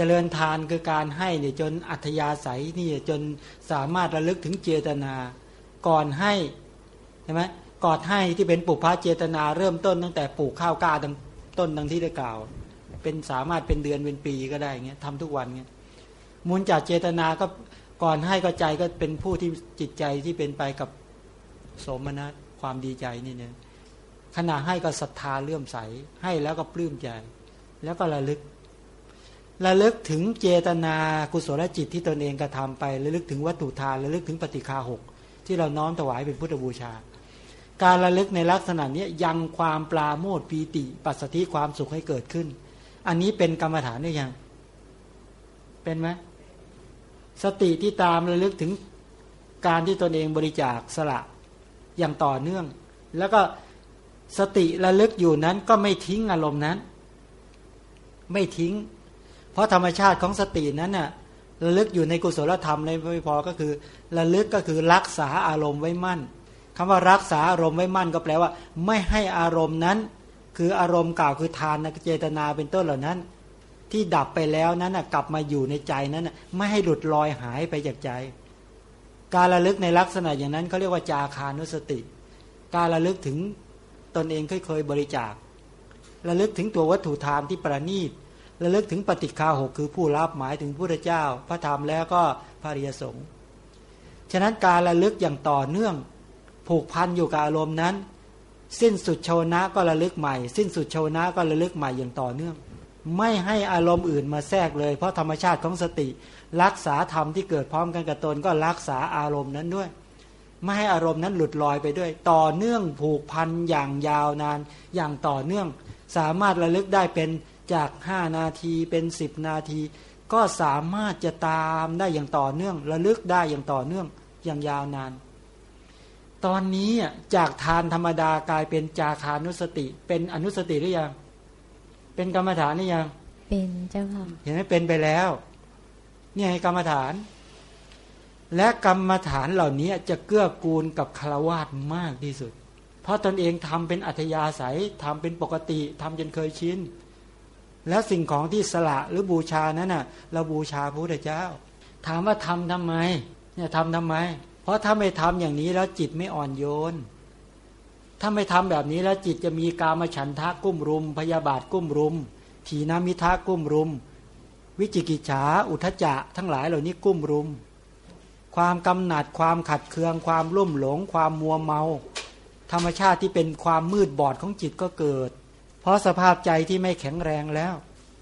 จริญทานคือการให้เนี่ยจนอัธยาศัยนี่จนสามารถระลึกถึงเจตนา ก่อนให้ใช่ไหมก่อนให้ที่เป็นปุพพะเจตนาเริ่มต้นตั้งแต่ปลูกข้าวกล้าตั้งต้นดังที่ได้กล่าว เป็นสามารถเป็นเดือนเป็นปีก็ได้เงี้ยทำทุกวันเงี้ยมูลจากเจตนาก็ก่อนให้ก็ใจก็เป็นผู้ที่จิตใจที่เป็นไปกับสมนัตความดีใจนี่เนี่ยขณะให้ก็ศรัทธาเลื่อมใสให้แล้วก็ปลื้มใจ แล้วก็ระลึก ระลึกถึงเจตนากุศลจิตที่ตนเองกระทาไประลึกถึงวัตถุทานระลึกถึงปฏิคาหกที่เราน้อมถวายเป็นพุทธบูชา การระลึกในลักษณะนี้ยังความปลาโมดปีติ ปัสสติความสุขให้เกิดขึ้น อันนี้เป็นกรรมฐานได้ยัง เป็นไหมสติที่ตามระลึกถึงการที่ตนเองบริจาคสละอย่างต่อเนื่อง แล้วก็สติระลึกอยู่นั้นก็ไม่ทิ้งอารมณ์นั้น ไม่ทิ้ง เพราะธรรมชาติของสตินั้นน่ะระลึกอยู่ในกุศลธรรมในไม่พอก็คือระลึกก็คือรักษาอารมณ์ไว้มั่นคำว่ารักษาอารมณ์ไว้มั่นก็แปลว่า ไม่ให้อารมณ์นั้น คืออารมณ์กล่าวคือทานเจตนาเป็นต้นเหล่านั้น ที่ดับไปแล้วนั้นกลับมาอยู่ในใจนั้นไม่ให้หลุดลอยหายไปจากใจ การระลึกในลักษณะอย่างนั้นเขาเรียกว่าจาคานุสติ การระลึกถึงตนเองเคยเคยบริจาคระลึกถึงตัววัตถุธรรมที่ประณีต ระลึกถึงปฏิคาหกคือผู้รับหมายถึงพระเจ้า พระธรรมแล้วก็พระริยสงฆ์ฉะนั้นการระลึกอย่างต่อเนื่อง ผูกพันอยู่กับอารมณ์นั้น สิ้นสุดโชนะก็ระลึกใหม่ สิ้นสุดโชนะก็ระลึกใหม่อย่างต่อเนื่อง ไม่ให้อารมณ์อื่นมาแทรกเลย เพราะธรรมชาติของสติ รักษาธรรมที่เกิดพร้อมกันกับตนก็รักษาอารมณ์นั้นด้วย ไม่ให้อารมณ์นั้นหลุดลอยไปด้วย ต่อเนื่องผูกพันอย่างยาวนานอย่างต่อเนื่อง สามารถระลึกได้เป็น จากห้านาทีเป็นสิบนาที ก็สามารถจะตามได้อย่างต่อเนื่อง ระลึกได้อย่างต่อเนื่องอย่างยาวนาน ตอนนี้จากทานธรรมดากลายเป็นจาคานุสติ เป็นอนุสติหรือยัง เป็นกรรมฐานหรือยัง เป็นเจ้าค่ะเห็นไหมเป็นไปแล้วเนี่ยกรรมฐาน และกรรมฐานเหล่านี้จะเกื้อกูลกับคารวาสมากที่สุด เพราะตนเองทำเป็นอัธยาศัยทำเป็นปกติทำจนเคยชิน และสิ่งของที่สละหรือบูชานั้นน่ะเราบูชาพระพุทธเจ้า ถามว่าทำทำไมเนี่ยทำทำไม เพราะถ้าไม่ทำอย่างนี้แล้วจิตไม่อ่อนโยน ถ้าไม่ทำแบบนี้แล้วจิตจะมีกามฉันทะกุ้มรุม พยาบาทกุ้มรุม ถีนามิทะกุ้มรุม วิจิกิจฉาอุทจจะทั้งหลายเหล่านี้กุ้มรุม ความกำหนัดความขัดเคือง ความรุ่มหลง ความมัวเมา ธรรมชาติที่เป็นความมืดบอดของจิตก็เกิด เพราะสภาพใจที่ไม่แข็งแรงแล้ว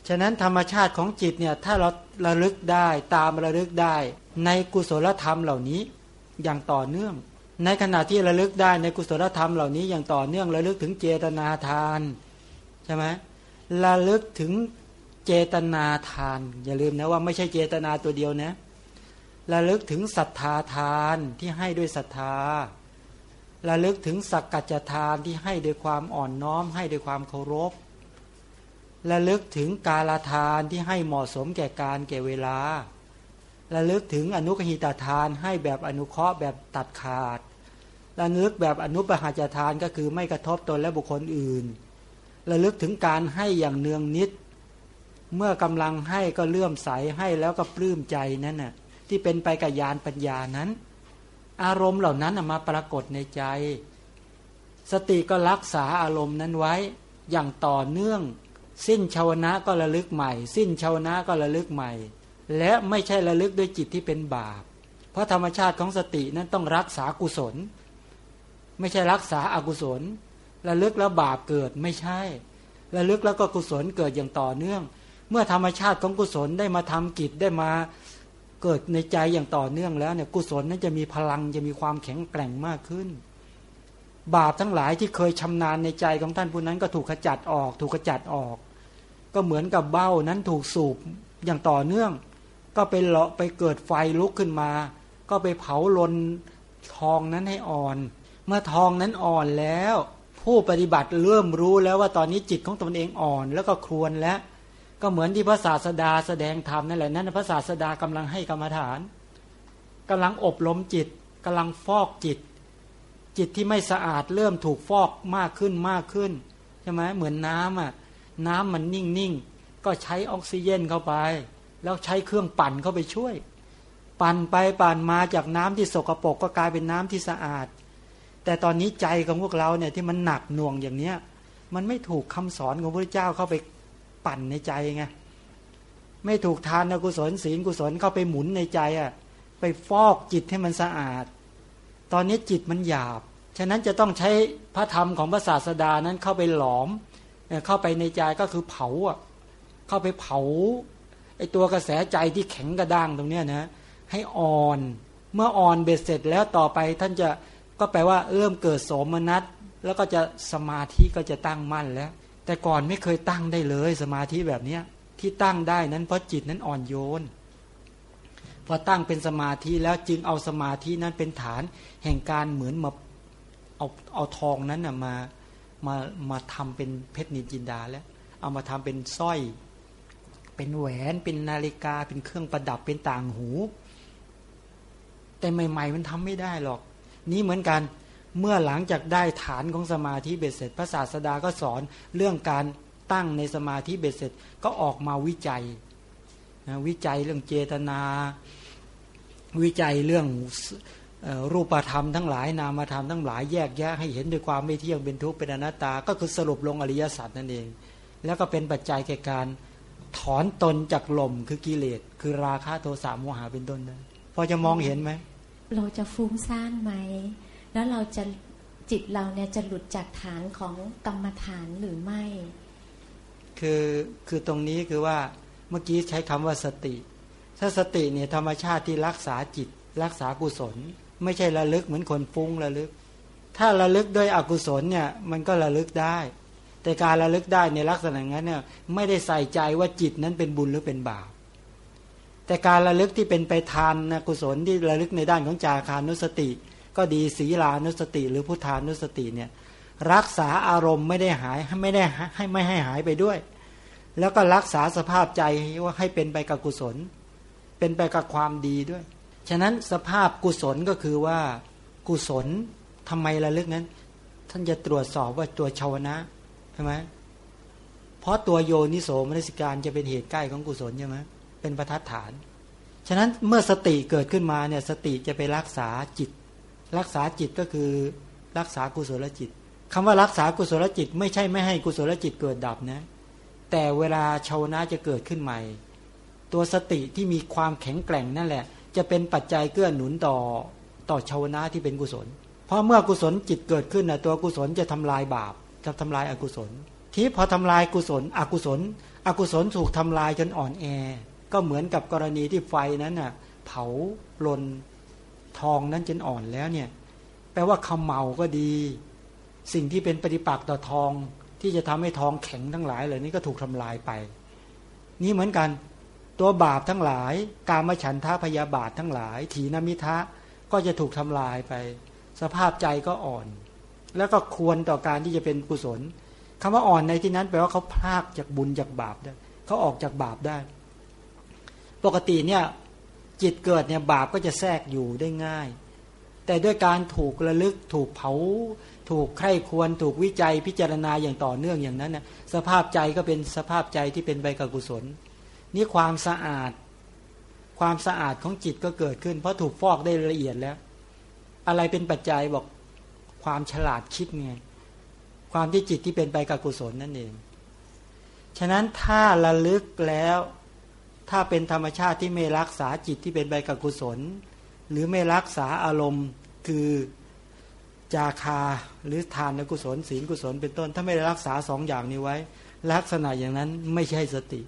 ฉะนั้นธรรมชาติของจิตเนี่ยถ้าเราระลึกได้ตามระลึกได้ ในกุศลธรรมเหล่านี้อย่างต่อเนื่อง ในขณะที่ระลึกได้ในกุศลธรรมเหล่านี้อย่างต่อเนื่องระลึกถึงเจตนาทานใช่ไหมระลึกถึงเจตนาทาน อย่าลืมนะว่าไม่ใช่เจตนาตัวเดียวนะระลึกถึงศรัทธาทานที่ให้ด้วยศรัทธา ระลึกถึงสักกัจทานที่ให้ด้วยความอ่อนน้อม ให้ด้วยความเคารพระลึกถึงกาลทานที่ให้เหมาะสมแก่การแก่เวลาระลึกถึงอนุกหิตาทานให้แบบอนุเคราะห์แบบตัดขาดระลึกแบบอนุปหาจทานก็คือไม่กระทบตนและบุคคลอื่นระลึกถึงการให้อย่างเนืองนิด เมื่อกำลังให้ก็เลื่อมใสให้แล้วก็ปลื้มใจนั่นน่ะที่เป็นไปกับญาณปัญญานั้น อารมณ์เหล่านั้นมาปรากฏในใจ สติก็รักษาอารมณ์นั้นไว้อย่างต่อเนื่อง สิ้นชาวนะก็ระลึกใหม่ สิ้นชาวนะก็ระลึกใหม่ และไม่ใช่ระลึกด้วยจิตที่เป็นบาป เพราะธรรมชาติของสตินั้นต้องรักษากุศล ไม่ใช่รักษาอากุศล ระลึกแล้วบาปเกิดไม่ใช่ ระลึกแล้วก็กุศลเกิดอย่างต่อเนื่อง เมื่อธรรมชาติของกุศลได้มาทำกิจได้มา เกิดในใจอย่างต่อเนื่องแล้วเนี่ยกุศลนั้นจะมีพลังจะมีความแข็งแกร่งมากขึ้น บาปทั้งหลายที่เคยชำนาญในใจของท่านผู้นั้นก็ถูกขจัดออก ถูกขจัดออก ก็เหมือนกับเบ้านั้นถูกสูบอย่างต่อเนื่อง ก็ไปเลาะไปเกิดไฟลุกขึ้นมา ก็ไปเผาลนทองนั้นให้อ่อน เมื่อทองนั้นอ่อนแล้ว ผู้ปฏิบัติเริ่มรู้แล้วว่าตอนนี้จิตของตนเองอ่อน แล้วก็ครวนแล้ว ก็เหมือนที่พระศาสดาแสดงธรรมนั่นแหละนั่นพระศาสดากำลังให้กรรมฐานกำลังอบรมจิตกำลังฟอกจิต จิตที่ไม่สะอาดเริ่มถูกฟอกมากขึ้นมากขึ้นใช่ไหมเหมือนน้ำอะน้ำมันนิ่งนิ่งก็ใช้ออกซิเจนเข้าไป แล้วใช้เครื่องปั่นเข้าไปช่วย ปั่นไปปั่นมาจากน้ำที่สกรปรกก็กลายเป็นน้ำที่สะอาด แต่ตอนนี้ใจของพวกเราเนี่ยที่มันหนักหน่วงอย่างเนี้ยมันไม่ถูกคำสอนของพระเจ้าเข้าไป ปั่นในใจไงไม่ถูกทานกุศลศีลกุศลเข้าไปหมุนในใจอะไปฟอกจิตให้มันสะอาด ตอนนี้จิตมันหยาบ ฉะนั้นจะต้องใช้พระธรรมของพระศาสดานั้นเข้าไปหลอม เข้าไปในใจก็คือเผาอะเข้าไปเผาไอตัวกระแสใจที่แข็งกระด้างตรงเนี้ยนะให้อ่อนเมื่ออ่อนเบ็ดเสร็จแล้วต่อไปท่านจะก็แปลว่าเริ่มเกิดโสมนัสแล้วก็จะสมาธิก็จะตั้งมั่นแล้ว แต่ก่อนไม่เคยตั้งได้เลย สมาธิแบบเนี้ยที่ตั้งได้นั้นเพราะจิตนั้นอ่อนโยนพอตั้งเป็นสมาธิแล้วจึงเอาสมาธินั้นเป็นฐานแห่งการเหมือนมาเอาเอาทองนั้นนะมามามาทำเป็นเพชรนินจินดาแล้ว เอามาทำเป็นสร้อย เป็นแหวนเป็นนาฬิกาเป็นเครื่องประดับเป็นต่างหู แต่ใหม่ ๆ มันทำไม่ได้หรอก นี้เหมือนกัน เมื่อหลังจากได้ฐานของสมาธิเบ็ดเสร็จพระศาสดาก็สอนเรื่องการตั้งในสมาธิเบ็ดเสร็จก็ออกมาวิจัยนะวิจัยเรื่องเจตนา วิจัยเรื่องรูปธรรมทั้งหลายนามธรรมทั้งหลายแยกแยะให้เห็นด้วยความไม่เที่ยงเป็นทุกข์เป็นอนัตตา ก็คือสรุปลงอริยสัจนั่นเอง แล้วก็เป็นปัจจัยแก่การถอนตนจากลมคือกิเลส คือราคะโทสะโมหะเป็นต้นนะพอจะมองเห็นไหมเราจะฟุ้งซ่านไหม แล้วเราจะจิตเราเนี่ยจะหลุดจากฐานของกรรมฐานหรือไม่ คือคือตรงนี้คือว่าเมื่อกี้ใช้คำว่าสติ ถ้าสติเนี่ยธรรมชาติที่รักษาจิต รักษากุศล ไม่ใช่ระลึกเหมือนคนฟุ้งระลึก ถ้าระลึกด้วยอกุศลเนี่ยมันก็ระลึกได้ แต่การระลึกได้ในลักษณะนั้นเนี่ยไม่ได้ใส่ใจว่าจิตนั้นเป็นบุญหรือเป็นบาปแต่การระลึกที่เป็นไปทานนะกุศลที่ระลึกในด้านของจาคานุสติ ก็ดีศีลานุสติ หรือพุทธานุสติเนี่ยรักษาอารมณ์ไม่ได้หายไม่ได้ให้ไม่ให้หายไปด้วย แล้วก็รักษาสภาพใจว่าให้เป็นไปกับกุศล เป็นไปกับความดีด้วย ฉะนั้นสภาพกุศลก็คือว่ากุศลทำไมระลึกนั้น ท่านจะตรวจสอบว่าตัวชาวนะใช่ไหมเพราะตัวโยนิโสมนสิการจะเป็นเหตุใกล้ของกุศลใช่ไหมเป็นประทัดฐาน ฉะนั้นเมื่อสติเกิดขึ้นมาเนี่ยสติจะไปรักษาจิต รักษาจิตก็คือรักษากุศลจิตคำว่ารักษากุศลจิต ไม่ใช่ไม่ให้กุศลจิตเกิดดับนะ แต่เวลาชาวนะจะเกิดขึ้นใหม่ ตัวสติที่มีความแข็งแกร่งนั่นแหละ จะเป็นปัจจัยเกื้อหนุนต่อต่อชาวนะที่เป็นกุศล เพราะเมื่อกุศลจิตเกิดขึ้นนะตัวกุศลจะทำลายบาป จะทำลายอากุศล ที่พอทำลายกุศล อกุศล อกุศลถูกทำลายจนอ่อนแอ ก็เหมือนกับกรณีที่ไฟนั้นน่ะเผาลน ทองนั้นจนอ่อนแล้วเนี่ย แปลว่าคำเมาก็ดี สิ่งที่เป็นปฏิปักษ์ต่อทองที่จะทำให้ทองแข็งทั้งหลายเหล่านี้ก็ถูกทำลายไป นี่เหมือนกัน ตัวบาปทั้งหลาย การมฉันทาพยาบาททั้งหลาย ถีนมิทะก็จะถูกทำลายไป สภาพใจก็อ่อน แล้วก็ควรต่อการที่จะเป็นกุศลคำว่าอ่อนในที่นั้นแปลว่าเขาพลากจากบุญจากบาปได้เขาออกจากบาปได้ ปกติเนี่ย จิตเกิดเนี่ยบาปก็จะแทรกอยู่ได้ง่าย แต่ด้วยการถูกระลึกถูกเผา ถูกใคร่ควรถูกวิจัยพิจารณาอย่างต่อเนื่องอย่างนั้นนะสภาพใจก็เป็นสภาพใจที่เป็นใบกกุศล นี่ความสะอาด ความสะอาดของจิตก็เกิดขึ้น เพราะถูกฟอกได้ละเอียดแล้ว อะไรเป็นปัจจัยบอกความฉลาดคิดไงความที่จิตที่เป็นไปกับกุศลนั่นเอง ฉะนั้นถ้าระลึกแล้ว ถ้าเป็นธรรมชาติที่ไม่รักษาจิตที่เป็นไปกับกุศล หรือไม่รักษาอารมณ์คือจาคาหรือทานกุศลศีลกุศลเป็นต้น ถ้าไม่รักษาสองอย่างนี้ไว้ ลักษณะอย่างนั้นไม่ใช่สติ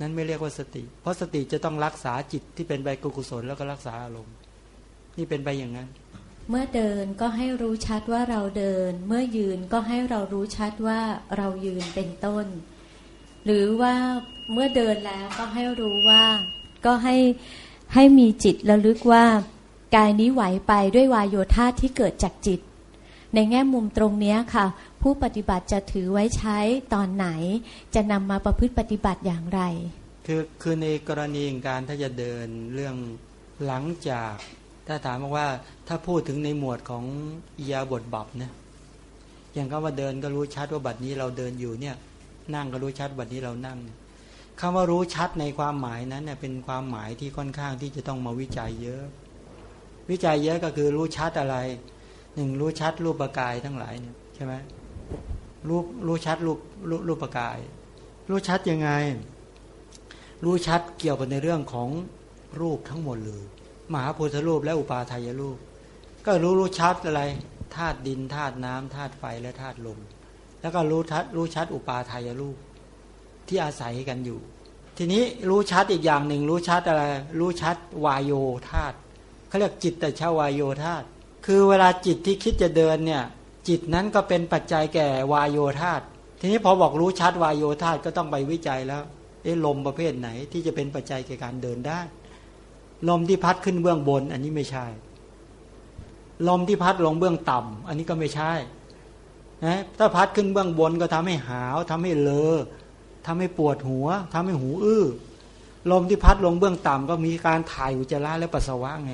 นั้นไม่เรียกว่าสติ เพราะสติจะต้องรักษาจิตที่เป็นใบกุศลแล้วก็รักษาอารมณ์ นี่เป็นไปอย่างนั้น เมื่อเดินก็ให้รู้ชัดว่าเราเดิน เมื่อยืนก็ให้เรารู้ชัดว่าเรายืนเป็นต้น หรือว่าเมื่อเดินแล้วก็ให้รู้ว่า ก็ให้ให้มีจิตระลึกว่ากายนี้ไหวไปด้วยวายโยธาที่เกิดจากจิต ในแง่มุมตรงนี้ค่ะ ผู้ปฏิบัติจะถือไว้ใช้ตอนไหน จะนำมาประพฤติปฏิบัติอย่างไร คือคือในกรณีการถ้าจะเดินเรื่องหลังจากถ้าถามว่าถ้าพูดถึงในหมวดของยาบทบับนะอย่างก็ว่าเดินก็รู้ชัดว่าบัดนี้เราเดินอยู่เนี่ย นั่งก็รู้ชัดบัดนี้เรานั่งคำว่ารู้ชัดในความหมายนั้นเนี่ยเป็นความหมายที่ค่อนข้างที่จะต้องมาวิจัยเยอะ วิจัยเยอะก็คือรู้ชัดอะไรหนึ่งรู้ชัดรูปกายทั้งหลายเนี่ยใช่ไหมรู้รู้ชัดรูปรูปกาย รู้ชัดยังไง รู้ชัดเกี่ยวกับในเรื่องของรูปทั้งหมดเลยมหาพุทธรูปและอุปาทายรูป ก็รู้รู้ชัดอะไรธาตุดินธาตุน้ำธาตุไฟและธาตุลม แล้วก็รู้ชัดรู้ชัดอุปาทายรูปที่อาศัยกันอยู่ ทีนี้รู้ชัดอีกอย่างหนึ่งรู้ชัดอะไรรู้ชัดวายโยธาตเขาเรียกจิตแต่ชาวายโยธาตคือเวลาจิตที่คิดจะเดินเนี่ย จิตนั้นก็เป็นปัจจัยแก่วายโยธาตทีนี้พอบอกรู้ชัดวายโยธาตก็ต้องไปวิจัยแล้วเอ๊ะลมประเภทไหนที่จะเป็นปัจจัยแก่การเดินได้ ลมที่พัดขึ้นเบื้องบน อันนี้ไม่ใช่ ลมที่พัดลงเบื้องต่ำอันนี้ก็ไม่ใช่ นะถ้าพัดขึ้นเบื้องบนก็ทำให้หาวทำให้เลอทำให้ปวดหัวทำให้หูอื้อลมที่พัดลงเบื้องต่ำก็มีการถ่ายอุจจาระและปัสสาวะไง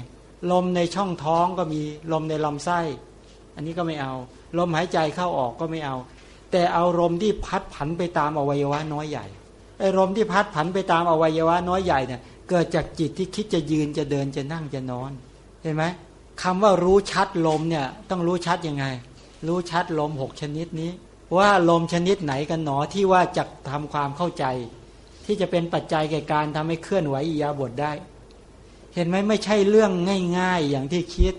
ลมในช่องท้องก็มีลมในลำไส้ อันนี้ก็ไม่เอา ลมหายใจเข้าออกก็ไม่เอา แต่เอาลมที่พัดผันไปตามอวัยวะน้อยใหญ่ไอ้ลมที่พัดผันไปตามอวัยวะน้อยใหญ่เนี่ยเกิดจากจิตที่คิดจะยืนจะเดินจะนั่งจะนอน เห็นไหมคำว่ารู้ชัดลมเนี่ยต้องรู้ชัดยังไง รู้ชัดลมหกชนิดนี้ ว่าลมชนิดไหนกันหนอที่ว่าจะทำความเข้าใจ ที่จะเป็นปัจจัยแก่การทำให้เคลื่อนไหวอิยาบทได้ เห็นไหมไม่ใช่เรื่องง่าย ๆอย่างที่คิด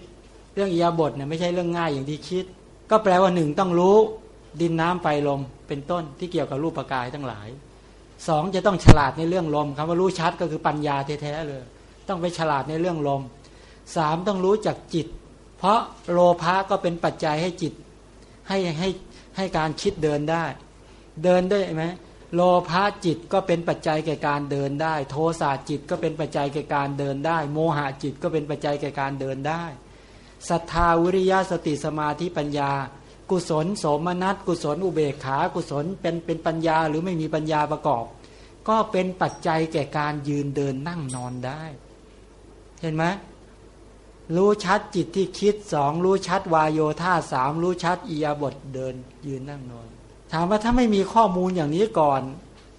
เรื่องอิยาบทเนี่ยไม่ใช่เรื่องง่ายอย่างที่คิด ก็แปลว่าหนึ่งต้องรู้ดินน้ำไฟลมเป็นต้นที่เกี่ยวกับรูปกายทั้งหลายสองจะต้องฉลาดในเรื่องลมคำว่ารู้ชัดก็คือปัญญาแท้ๆเลย ต้องไปฉลาดในเรื่องลมสามต้องรู้จักจิต เพราะโลภะก็เป็นปัจจัยให้จิต ให้ให้ให้การคิดเดินได้ เดินได้ไหมโลภะจิตก็เป็นปัจจัยแก่การเดินได้ โทสะจิตก็เป็นปัจจัยแก่การเดินได้ โมหะจิตก็เป็นปัจจัยแก่การเดินได้ศรัทธาวิริยะสติสมาธิปัญญา กุศล โสมนัสกุศลอุเบกขา กุศลเป็นเป็นปัญญาหรือไม่มีปัญญาประกอบ ก็เป็นปัจจัยแก่การยืนเดินนั่งนอนได้ เห็นไหม รู้ชัดจิตที่คิดสองรู้ชัดวายโยธาสามรู้ชัดอียาบทเดินยืนนั่งนอนถามว่าถ้าไม่มีข้อมูลอย่างนี้ก่อน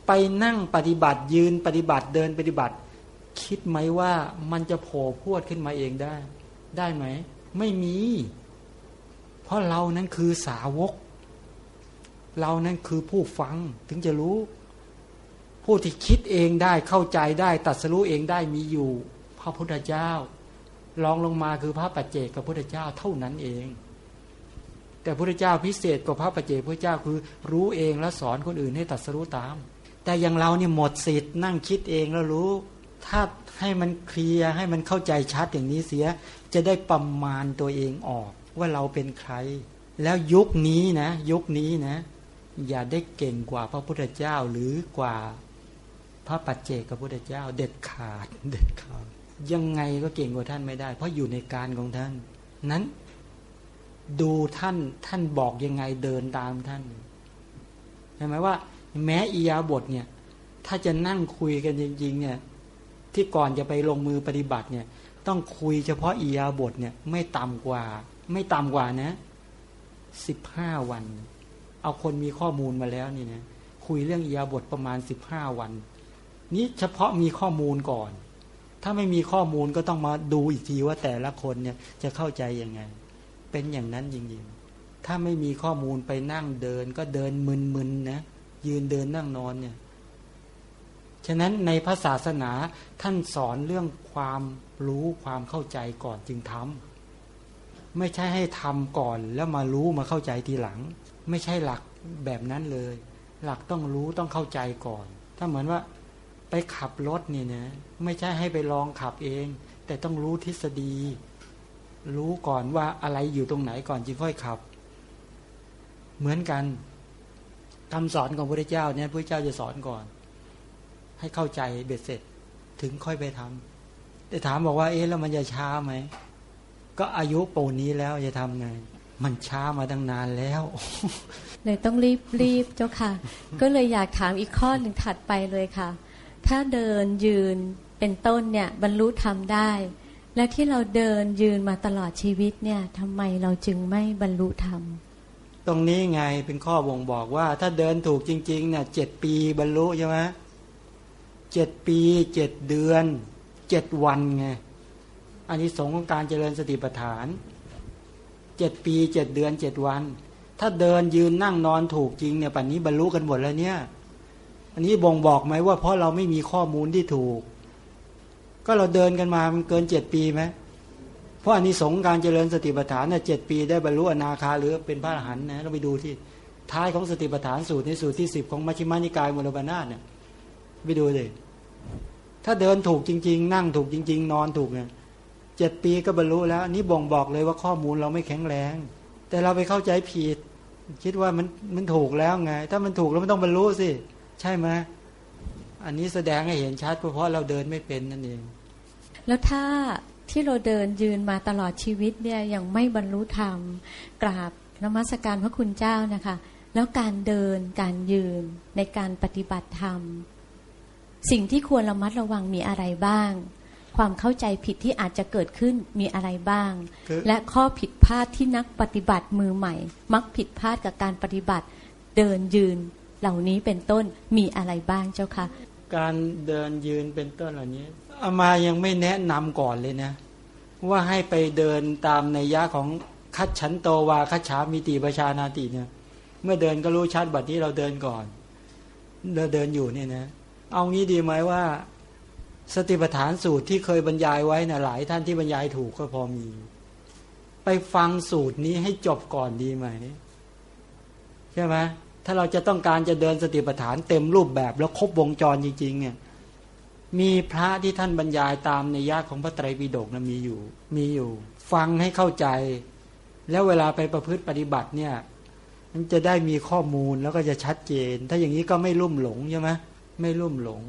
ไปนั่งปฏิบัติยืนปฏิบัติเดินปฏิบัติ คิดไหมว่ามันจะโผล่พวดขึ้นมาเองได้ ได้ไหม ไม่มี เพราะเรานั้นคือสาวก เรานั้นคือผู้ฟังถึงจะรู้ ผู้ที่คิดเองได้เข้าใจได้ตัดสู้เองได้มีอยู่ พระพุทธเจ้า รองลงมาคือพระปัจเจกกับพระพุทธเจ้าเท่านั้นเอง แต่พระเจ้าพิเศษกว่าพระปัจเจกพระเจ้าคือรู้เองแล้วสอนคนอื่นให้ตัดสู้ตาม แต่อย่างเราเนี่ยหมดสิทธิ์นั่งคิดเองแล้วรู้ถ้าให้มันเคลียร์ให้มันเข้าใจชัดอย่างนี้เสีย จะได้ประมาณตัวเองออก ว่าเราเป็นใคร แล้วยุคนี้นะ ยุคนี้นะ อย่าได้เก่งกว่าพระพุทธเจ้าหรือกว่าพระปัจเจกกับพระพุทธเจ้า เด็ดขาดเด็ดขาด ยังไงก็เก่งกว่าท่านไม่ได้ เพราะอยู่ในการของท่าน นั้น ดูท่านท่านบอกยังไงเดินตามท่านเห็นไหมว่า แม้อียาบทเนี่ย ถ้าจะนั่งคุยกันจริง ๆ เนี่ย ที่ก่อนจะไปลงมือปฏิบัติเนี่ย ต้องคุยเฉพาะอียาบทเนี่ย ไม่ต่ำกว่า ไม่ต่ำกว่านะสิบห้าวัน เอาคนมีข้อมูลมาแล้วนี่นะคุยเรื่องอียาบทประมาณสิบห้าวัน นี้เฉพาะมีข้อมูลก่อน ถ้าไม่มีข้อมูลก็ต้องมาดูอีกทีว่าแต่ละคนเนี่ยจะเข้าใจยังไง เป็นอย่างนั้นจริงๆ ถ้าไม่มีข้อมูลไปนั่งเดิน ก็เดินมึนๆนะยืนเดินนั่งนอนเนี่ยฉะนั้นในพระศาสนาท่านสอนเรื่องความรู้ความเข้าใจก่อนจึงทำไม่ใช่ให้ทำก่อนแล้วมารู้มาเข้าใจทีหลัง ไม่ใช่หลักแบบนั้นเลย หลักต้องรู้ต้องเข้าใจก่อน ถ้าเหมือนว่า ขับรถเนี่ยนะไม่ใช่ให้ไปลองขับเอง แต่ต้องรู้ทฤษฎี รู้ก่อนว่าอะไรอยู่ตรงไหนก่อนจึงค่อยขับ เหมือนกันคำสอนของพระเจ้าเนี่ยพระเจ้าจะสอนก่อน ให้เข้าใจเบ็ดเสร็จ ถึงค่อยไปทำแต่ถามบอกว่าเอ๊ะแล้วมันจะช้าไหมก็อายุปูนี้แล้วจะทำไงมันช้ามาตั้งนานแล้ว เลยต้องรีบรีบเจ้าค่ะ ก็เลยอยากถามอีกข้อหนึ่งถัดไปเลยค่ะ ถ้าเดินยืนเป็นต้นเนี่ยบรรลุธรรมได้ และที่เราเดินยืนมาตลอดชีวิตเนี่ยทำไมเราจึงไม่บรรลุธรรม ตรงนี้ไงเป็นข้อบ่งบอกว่า ถ้าเดินถูกจริงๆเนี่ยเจ็ดปีบรรลุใช่ไหมเจ็ดปีเจ็ดเดือนเจ็ดวันไงอันนี้สงของการเจริญสติปัฏฐานเจ็ดปีเจ็ดเดือนเจ็ดวัน ถ้าเดินยืนนั่งนอนถูกจริงเนี่ยป่านนี้บรรลุกันหมดแล้วเนี่ย อันนี้บ่งบอกไหมว่าเพราะเราไม่มีข้อมูลที่ถูก ก็เราเดินกันมามันเกินเจ็ดปีไหมเพราะอันนี้สงการเจริญสติปัฏฐานเนี่ยเจ็ดปีได้บรรลุอนาคาหรือเป็นพระอรหันต์นะเราไปดูที่ท้ายของสติปัฏฐานสูตรในสูตรที่สิบของมัชฌิมานิกายมูลบานาเนี่ยไปดูเลยถ้าเดินถูกจริง ๆ นั่งถูกจริง ๆ นอนถูกเนี่ยเจ็ดปีก็บรรลุแล้วนี่บ่งบอกเลยว่าข้อมูลเราไม่แข็งแรง แต่เราไปเข้าใจผิด คิดว่ามันมันถูกแล้วไง ถ้ามันถูกแล้วมันต้องบรรลุสิ ใช่ไหมอันนี้แสดงให้เห็นชัดเพราะเราเดินไม่เป็นนั่นเอง แล้วถ้าที่เราเดินยืนมาตลอดชีวิตเนี่ยยังไม่บรรลุธรรม กราบนมัสการพระคุณเจ้านะคะ แล้วการเดินการยืนในการปฏิบัติธรรม สิ่งที่ควรระมัดระวังมีอะไรบ้าง ความเข้าใจผิดที่อาจจะเกิดขึ้นมีอะไรบ้างคือและข้อผิดพลาดที่นักปฏิบัติมือใหม่ มักผิดพลาดกับการปฏิบัติเดินยืน เหล่านี้เป็นต้นมีอะไรบ้างเจ้าคะการเดินยืนเป็นต้นเหล่านี้อามายังไม่แนะนำก่อนเลยนะ ว่าให้ไปเดินตามในยะของคัดฉันโตวาคัจฉามิติประชานาติเนี่ย เมื่อเดินก็รู้ชัดบัดนี้เราเดินก่อน เราเดินอยู่เนี่ยนะ เอางี้ดีไหมว่า สติปัฏฐานสูตรที่เคยบรรยายไว้นะหลายท่านที่บรรยายถูกก็พอมี ไปฟังสูตรนี้ให้จบก่อนดีไหมใช่ไหม ถ้าเราจะต้องการจะเดินสติปัฏฐานเต็มรูปแบบแล้วครบวงจรจริงๆเนี่ยมีพระที่ท่านบรรยายตามในยะของพระไตรปิฎกนะมีอยู่ มีอยู่ ฟังให้เข้าใจ แล้วเวลาไปประพฤติปฏิบัติเนี่ยมันจะได้มีข้อมูลแล้วก็จะชัดเจน ถ้าอย่างนี้ก็ไม่ลุ่มหลงใช่ไหมไม่ลุ่มหลง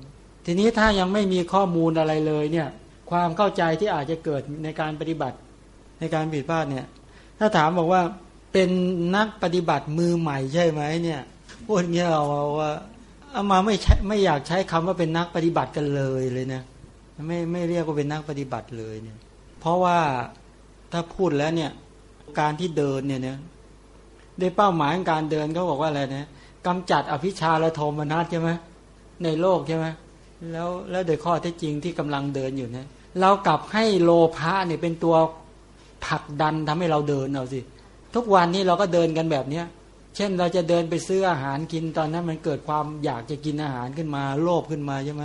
ทีนี้ถ้ายังไม่มีข้อมูลอะไรเลยเนี่ยความเข้าใจที่อาจจะเกิดในการปฏิบัติในการผิดพลาดเนี่ย ถ้าถามบอกว่า เป็นนักปฏิบัติมือใหม่ใช่ไหมเนี่ยพูดอย่างเงี้ยเราว่าเอามาไม่ใช่ไม่อยากใช้คำว่าเป็นนักปฏิบัติกันเลยเลยนะไม่ไม่เรียกว่าเป็นนักปฏิบัติเลยเนี่ย เพราะว่าถ้าพูดแล้วเนี่ย การที่เดินเนี่ยเนี่ยได้เป้าหมายของการเดินเขาบอกว่าอะไรนะกำจัดอภิชาและโทมนัสใช่ไหมในโลกใช่ไหมแล้วแล้วโดยข้อเท็จจริงที่กำลังเดินอยู่เนี่ยเรากลับให้โลภะเนี่ยเป็นตัวผลักดันทำให้เราเดินเอาสิ ทุกวันนี้เราก็เดินกันแบบเนี้ยเช่นเราจะเดินไปซื้ออาหารกินตอนนั้นมันเกิดความอยากจะกินอาหารขึ้นมา โลภขึ้นมาใช่ไหม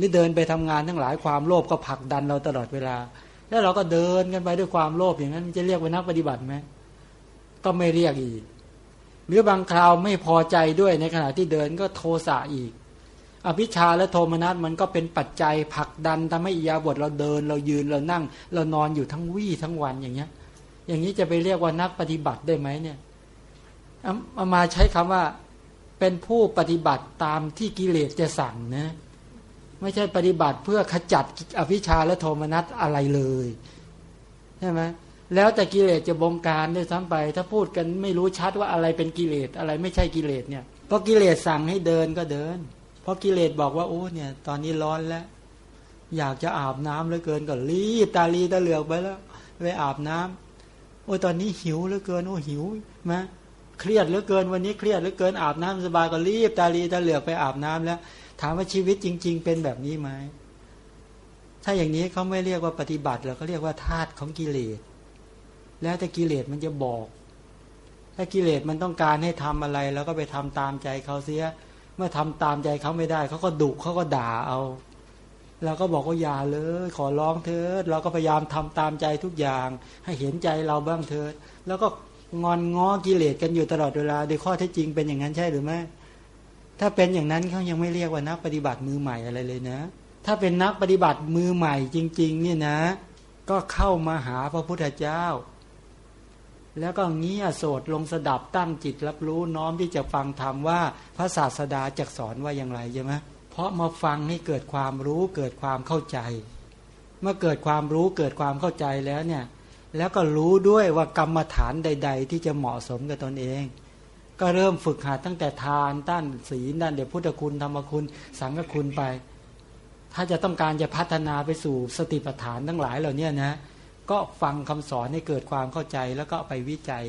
นี่เดินไปทำงานทั้งหลายความโลภก็ผลักดันเราตลอดเวลา แล้วเราก็เดินกันไปด้วยความโลภอย่างนั้นจะเรียกว่านักปฏิบัติไหมก็ไม่เรียกอีก หรือบางคราวไม่พอใจด้วยในขณะที่เดินก็โทสะอีก อภิชาและโทมนัสมันก็เป็นปัจจัยผลักดันทำให้อิยาบทเราเดินเรายืนเรานั่ง เรานอนอยู่ทั้งวี่ทั้งวันอย่างเงี้ย อย่างนี้จะไปเรียกว่านักปฏิบัติได้ไหมเนี่ยเอามาใช้คำว่าเป็นผู้ปฏิบัติตามที่กิเลสจะสั่งนะ ไม่ใช่ปฏิบัติเพื่อขจัดอภิชาและโทมนัสอะไรเลยใช่ไหมแล้วแต่กิเลสจะบงการด้วยซ้ำไป ถ้าพูดกันไม่รู้ชัดว่าอะไรเป็นกิเลสอะไรไม่ใช่กิเลสเนี่ยเพราะกิเลสสั่งให้เดินก็เดิน เพราะกิเลสบอกว่าโอ้เนี่ย ตอนนี้ร้อนแล้ว อยากจะอาบน้ำเหลือเกินก็รีบตาลีตาเหลือกไปแล้วไปอาบน้ำ โอ้ตอนนี้หิวเหลือเกินโอ้หิวไหมเครียดเหลือเกินวันนี้เครียดเหลือเกินอาบน้ำสบายก็รีบตาลีตาเหลือกไปอาบน้ำแล้ว ถามว่าชีวิตจริง ๆ เป็นแบบนี้ไหมถ้าอย่างนี้เขาไม่เรียกว่าปฏิบัติหรอกเขาเรียกว่าธาตุของกิเลส แล้วแต่กิเลสมันจะบอก ถ้ากิเลสมันต้องการให้ทำอะไร แล้วก็ไปทำตามใจเขาเสีย เมื่อทำตามใจเขาไม่ได้เขาก็ดุเขาก็ด่าเอา เราก็บอกว่าอย่าเลย ขอร้องเถิดเราก็พยายามทำตามใจทุกอย่าง ให้เห็นใจเราบ้างเถิด แล้วก็งอนง้อกิเลสกันอยู่ตลอดเวลาโดยข้อเท็จจริงเป็นอย่างนั้นใช่หรือไม่ถ้าเป็นอย่างนั้นเขายังไม่เรียกว่านักปฏิบัติมือใหม่อะไรเลยนะ ถ้าเป็นนักปฏิบัติมือใหม่จริง ๆ เนี่ยนะ ก็เข้ามาหาพระพุทธเจ้า แล้วก็เงี่ยโสดลงสดับตั้งจิตรับรู้น้อมที่จะฟังธรรมว่าพระศาสดาจะสอนว่าอย่างไรใช่ไหม เพราะมาฟังให้เกิดความรู้เกิดความเข้าใจ เมื่อเกิดความรู้เกิดความเข้าใจแล้วเนี่ยแล้วก็รู้ด้วยว่ากรรมฐานใด ๆ ที่จะเหมาะสมกับตนเอง ก็เริ่มฝึกหัดตั้งแต่ทานต้านศีลด้านเดี๋ยวพุทธคุณธรรมคุณ สังฆคุณไป ถ้าจะต้องการจะพัฒนาไปสู่สติปัฏฐานทั้งหลายเหล่านี้นะก็ฟังคำสอนให้เกิดความเข้าใจแล้วก็ไปวิจัย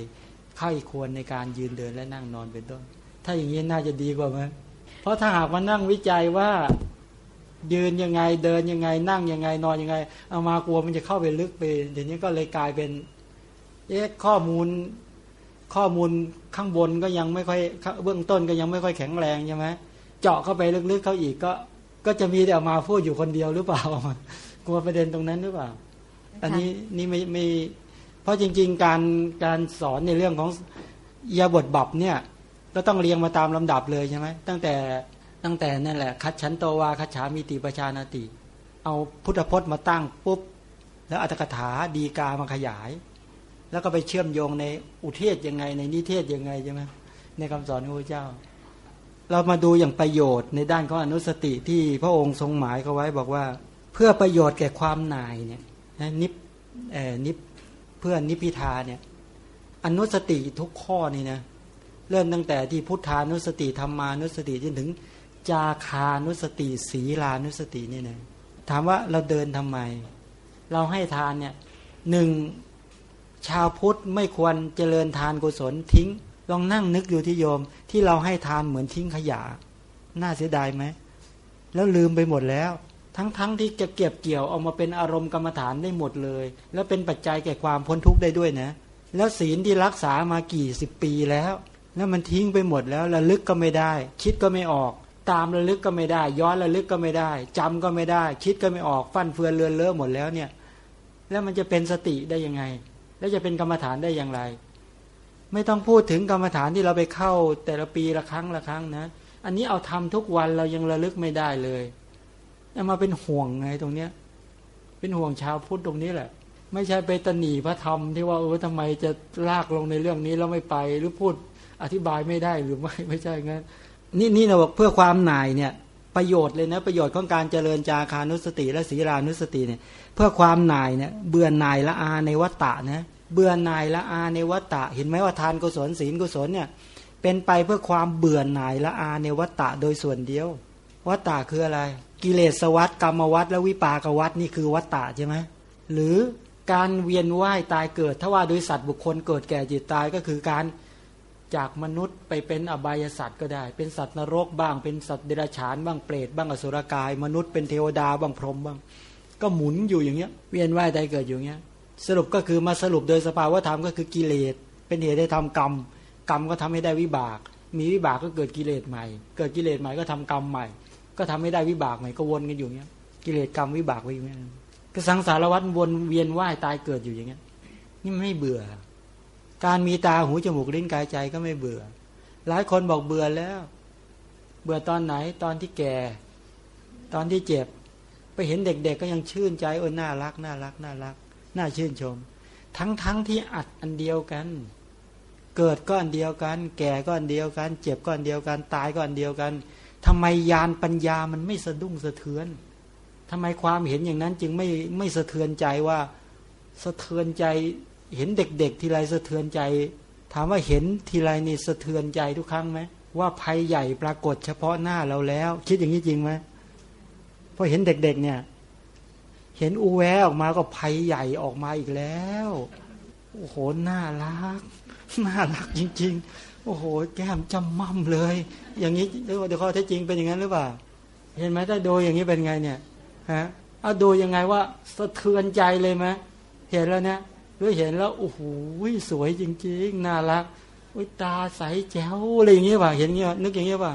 ไข้ควรในการยืนเดินและนั่งนอนเป็นต้น ถ้าอย่างนี้น่าจะดีกว่าไหม ราะถ้าหากมานั่งวิจัยว่ายืนยังไงเดินยังไง นั่งยังไงนอนยังไง เอามากลัวมันจะเข้าไปลึกไปเดี๋ยวนี้ก็เลยกลายเป็น เอ๊ะข้อมูลข้อมูลข้างบนก็ยังไม่ค่อยเบื้องต้นก็ยังไม่ค่อยแข็งแรงใช่ไหมเจาะเข้าไปลึกๆเข้าอีกก็ ก็จะมีแต่มาพูดอยู่คนเดียวหรือเปล่ากลัวประเด็นตรงนั้นหรือเปล่า อันนี้นี่ไม่ไม่เพราะจริง ๆ การการสอนในเรื่องของยาบทบับเนี่ย ก็ต้องเรียงมาตามลำดับเลยใช่ไหมตั้งแต่ตั้งแต่นั่นแหละ คัดชั้นโตวาคัดฉามีติประชานาติ เอาพุทธพจน์มาตั้งปุ๊บ แล้วอัตถกถาดีกามาขยาย แล้วก็ไปเชื่อมโยงในอุเทศยังไง ในนิเทศยังไงใช่ไหมในคำสอนของพระเจ้า เรามาดูอย่างประโยชน์ในด้านของอนุสติที่พระองค์ทรงหมายเขาไว้บอกว่า เพื่อประโยชน์แก่ความหน่ายเนี่ยนิพเอ่อนิพเพื่อนิพิทาเนี่ยอนุสติทุกข้อนี่นะ เริ่มตั้งแต่ที่พุทธานุสติธรรมานุสติจนถึงจาคานุสติ ศีลานุสตินี่นะถามว่าเราเดินทำไม เราให้ทานเนี่ยหนึ่งชาวพุทธไม่ควรเจริญทานกุศลทิ้ง ลองนั่งนึกอยู่ที่โยม ที่เราให้ทานเหมือนทิ้งขยะ น่าเสียดายไหม แล้วลืมไปหมดแล้ว ทั้งๆทที่จะเก็บเกี่ยวเอามาเป็นอารมณ์กรรมฐานได้หมดเลย แล้วเป็นปัจจัยแก่ความพ้นทุกข์ได้ด้วยนะ แล้วศีลที่รักษามากี่สิบปีแล้ว แล้วมันทิ้งไปหมดแล้วระลึกก็ไม่ได้ คิดก็ไม่ออก ตามระลึกก็ไม่ได้ ย้อนระลึกก็ไม่ได้จำก็ไม่ได้ คิดก็ไม่ออกฟันเฟือนเลือนเลอะหมดแล้วเนี่ย แล้วมันจะเป็นสติได้ยังไง แล้วจะเป็นกรรมฐานได้อย่างไร ไม่ต้องพูดถึงกรรมฐานที่เราไปเข้าแต่ละปีละครั้งละครั้งนะ อันนี้เอาทำทุกวันเรายังระลึกไม่ได้เลยเอามาเป็นห่วงไงตรงเนี้ย เป็นห่วงชาวพุทธตรงนี้แหละไม่ใช่ไปตนีพระธรรมที่ว่าเออทำไมจะลากลงในเรื่องนี้แล้วไม่ไปหรือพูด อธิบายไม่ได้หรือไม่ไม่ใช่งั้นนี่นี่เราบอกเพื่อความหน่ายเนี่ยประโยชน์เลยนะประโยชน์ของการเจริญจาคานุสติ และศีลานุสติเนี่ยเพื่อความหน่ายเนี่ยเบื่อหน่ายละอาในวัตตะนะเบื่อหน่ายละอาในวัตตะ เห็นไหมว่าทานกุศลศีลกุศลเนี่ยเป็นไปเพื่อความเบื่อหน่ายละอาในวัตตะโดยส่วนเดียว วัตตะคืออะไร กิเลสวัตกรรมวัตและวิปากวัตนี่คือวัตตะใช่ไหมหรือการเวียนว่ายตายเกิด ถ้าว่าโดยสัตว์บุคคลเกิดแก่จิตตายก็คือการ จากมนุษย์ไปเป็นอบายสัตว์ก็ได้ เป็นสัตว์นรกบ้าง เป็นสัตว์เดรัจฉานบ้างเปรตบ้างอสุรกาย มนุษย์เป็นเทวดาบ้างพรหมบ้าง ก็หมุนอยู่อย่างเงี้ย เวียนว่ายตายเกิดอยู่อย่างเงี้ย สรุปก็คือมาสรุปโดยสภาวะธรรมก็คือกิเลส เป็นเหตุให้ทำกรรม กรรมก็ทำให้ได้วิบาก มีวิบากก็เกิดกิเลสใหม่ เกิดกิเลสใหม่ก็ทำกรรมใหม่ ก็ทำให้ได้วิบากใหม่ก็วนกันอยู่เงี้ย กิเลสกรรมวิบากไปอย่งเงี้ยก็สังสารวัฏวนเวียนว่ายตายเกิดอยู่อย่างเงี้ย นี่ไม่เบื่อ การมีตาหูจมูกลิ้นกายใจก็ไม่เบื่อ หลายคนบอกเบื่อแล้ว เบื่อตอนไหนตอนที่แก่ ตอนที่เจ็บ ไปเห็นเด็กๆกก็ยังชื่นใจเออน่ารักน่ารักน่ารักน่าชื่นชม ทั้งๆทที่อัดอันเดียวกัน เกิดก็อันเดียวกัน แก่ก็อันเดียวกัน เจ็บก็อันเดียวกัน ตายก็อันเดียวกันทำไมยานปัญญามันไม่สะดุ้งสะเทือนทำไมความเห็นอย่างนั้นจึงไม่ไม่สะเทือนใจว่าสะเทือนใจ เห็นเด็กๆทีไรสะเทือนใจ ถามว่าเห็นทีไรนี่สะเทือนใจทุกครั้งไหมว่าภัยใหญ่ปรากฏเฉพาะหน้าเราแล้ว คิดอย่างนี้จริงไหมพอเห็นเด็ก ๆ เนี่ย เห็นอูแวออกมาก็ภัยใหญ่ออกมาอีกแล้วโอ้โหน่ารักน่ารักจริง ๆ โอ้โห แก้มจำมั่มเลย อย่างนี้เดี๋ยวข้อเท็จจริงเป็นอย่างนั้นหรือเปล่า เห็นไหมถ้าดูอย่างนี้เป็นไงเนี่ยฮะเอาดูยังไงว่าสะเทือนใจเลยไหมเห็นแล้วเนี่ย หรือเห็นแล้วโอ้โหสวยจริง ๆ น่ารักอุ้ยตาใสแจ๋วอะไรอย่างเงี้ยป่ะเห็นเงี้ยนึกอย่างเงี้ยป่ะ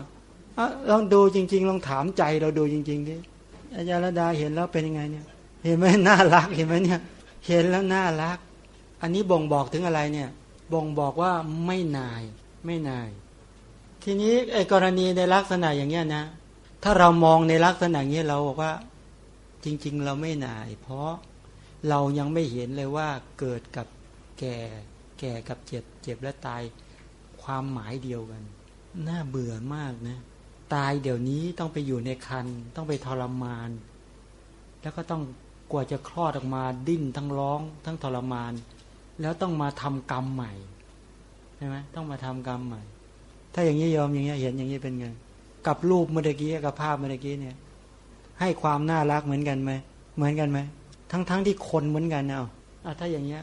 อะลองดูจริง ๆ ลองถามใจเราดูจริงๆดิอาจารย์ระดาเห็นแล้วเป็นยังไงเนี่ย เห็นไหมน่ารักเห็นไหมเนี่ย เห็นแล้วน่ารัก อันนี้บ่งบอกถึงอะไรเนี่ย บ่งบอกว่าไม่นายไม่นาย ทีนี้ไอ้กรณีในลักษณะอย่างเงี้ยนะ ถ้าเรามองในลักษณะอย่างเงี้ยเราบอกว่า จริง ๆ เราไม่นาย เพราะ เรายังไม่เห็นเลยว่าเกิดกับแก่แก่กับเจ็บ เจ็บและตายความหมายเดียวกัน น่าเบื่อมากนะ ตายเดี๋ยวนี้ต้องไปอยู่ในคัน ต้องไปทรมาน แล้วก็ต้องกว่าจะคลอดออกมาดิ้นทั้งร้อง ทั้งทรมาน แล้วต้องมาทำกรรมใหม่ใช่ไหมต้องมาทำกรรมใหม่ ถ้าอย่างนี้ยอมอย่างนี้เห็นอย่างนี้เป็นไงกับรูปเมื่อกี้กับภาพเมื่อกี้เนี่ย ให้ความน่ารักเหมือนกันไหมเหมือนกันไหม ทั้งๆทที่คนเหมือนกันเอาอะถ้าอย่างเงี้ย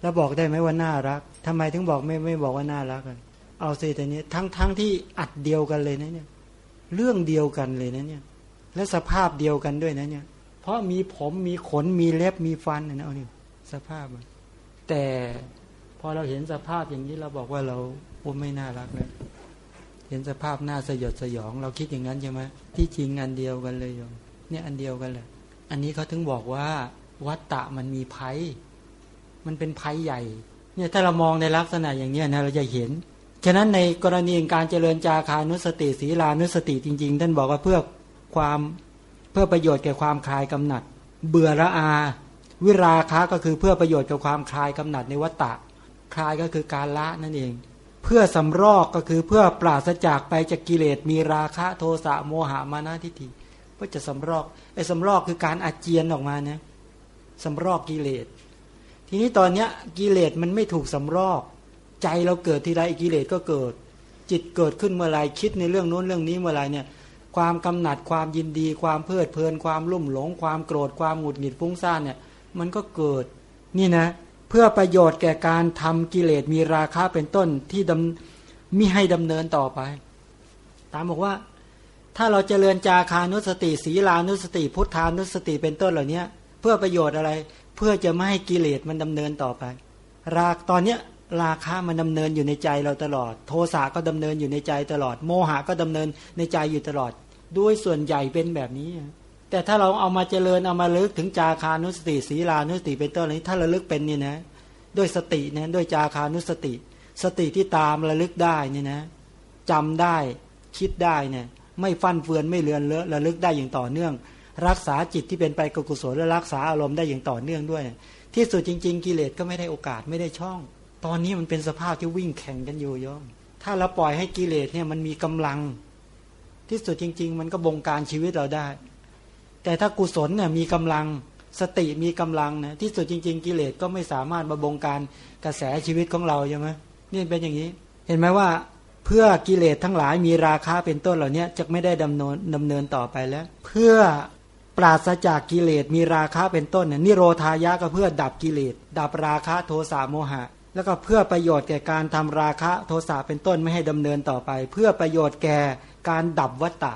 แล้วบอกได้ไหมว่าน่ารักทำไมถึงบอกไม่ไม่บอกว่าน่ารักกันเอาสิแต่นี้ทั้งๆทที่อัดเดียวกันเลยนะเนี่ย เรื่องเดียวกันเลยนะเนี่ย และสภาพเดียวกันด้วยนะเนี่ย เพราะมีผมมีขนมีเล็บมีฟันนะเอานี่สภาพแต่พอเราเห็นสภาพอย่างนี้เราบอกว่าเราโอ้ไม่น่ารักเลยเห็นสภาพหน้าสยดสยอง เราคิดอย่างนั้นใช่ไหมที่จริงอันเดียวกันเลยโยมเนี่ยอันเดียวกันเลย อันนี้เขาถึงบอกว่า วัตตะมันมีภัย มันเป็นภัยใหญ่ เนี่ยถ้าเรามองในลักษณะอย่างนี้นะเราจะเห็น ฉะนั้นในกรณีการเจริญจาคานุสติศีลานุสติจริง ๆ ท่านบอกว่าเพื่อความเพื่อประโยชน์แก่ความคลายกำหนัด เบื่อละอา วิราคะก็คือเพื่อประโยชน์แก่ความคลายกำหนัดในวัตตะ คลายก็คือการละนั่นเอง เพื่อสำรอกก็คือเพื่อปราศจากไปจากกิเลสมีราคะโทสะโมหะมานะทิฏฐิ เพื่อจะสำรอกไอ้สำรอกคือการอาเจียนออกมาเนะสำรอกกิเลส ทีนี้ตอนเนี้ยกิเลสมันไม่ถูกสำรอก ใจเราเกิดทีไรกิเลสก็เกิด จิตเกิดขึ้นเมื่อไรคิดในเรื่องโน้นเรื่องนี้เมื่อไรเนี่ย ความกำหนัดความยินดี ความเพลิดเพลิน ความลุ่มหลง ความโกรธความหงุดหงิดฟุ้งซ่านเนี่ย มันก็เกิด นี่นะ เพื่อประโยชน์แก่การทำกิเลสมีราคาเป็นต้นที่ดำมิให้ดำเนินต่อไป ตามบอกว่า ถ้าเราเจริญจาคานุสติศีลานุสติ พุทธานุสติเป็นต้นเหล่านี้เพื่อประโยชน์อะไร เพื่อจะไม่ให้กิเลสมันดำเนินต่อไป รากตอนเนี้ยราคะมันดำเนินอยู่ในใจเราตลอด โทสะก็ดำเนินอยู่ในใจตลอด โมหะก็ดำเนินในใจอยู่ตลอด ด้วยส่วนใหญ่เป็นแบบนี้ แต่ถ้าเราเอามาเจริญเอามาลึกถึงจาคานุสติ ศีลานุสติเป็นต้นนี้ถ้าเระลึกเป็นนี่นะ ด้วยสตินะด้วยจาคานุสติ สติที่ตามระลึกได้นี่นะจำได้คิดได้เนี่ย ไม่ฟั่นเฟือนไม่เลือนเลอะระลึกได้อย่างต่อเนื่อง รักษาจิตที่เป็นไปกุศลและรักษาอารมณ์ได้อย่างต่อเนื่องด้วย ที่สุดจริง ๆ กิเลสก็ไม่ได้โอกาสไม่ได้ช่อง ตอนนี้มันเป็นสภาพที่วิ่งแข่งกันอยู่ย่อมถ้าเราปล่อยให้กิเลสเนี่ยมันมีกำลัง ที่สุดจริง ๆ มันก็บงการชีวิตเราได้ แต่ถ้ากุศลเนี่ยมีกำลังสติมีกำลังนะที่สุดจริง ๆ กิเลสก็ไม่สามารถมาบงการกระแสชีวิตของเราใช่ไหมนี่เป็นอย่างนี้ เห็นไหมว่า เพื่อกิเลสทั้งหลายมีราคาเป็นต้นเหล่านี้จะไม่ได้ดำเนินดำเนินต่อไปแล้ว เพื่อปราศจากกิเลสมีราคาเป็นต้นเนี่ยนิโรธายะก็เพื่อดับกิเลสดับราคะโทสะโมหะ แล้วก็เพื่อประโยชน์แก่การทำราคะโทสะเป็นต้นไม่ให้ดำเนินต่อไป เพื่อประโยชน์แก่การดับวัตตะ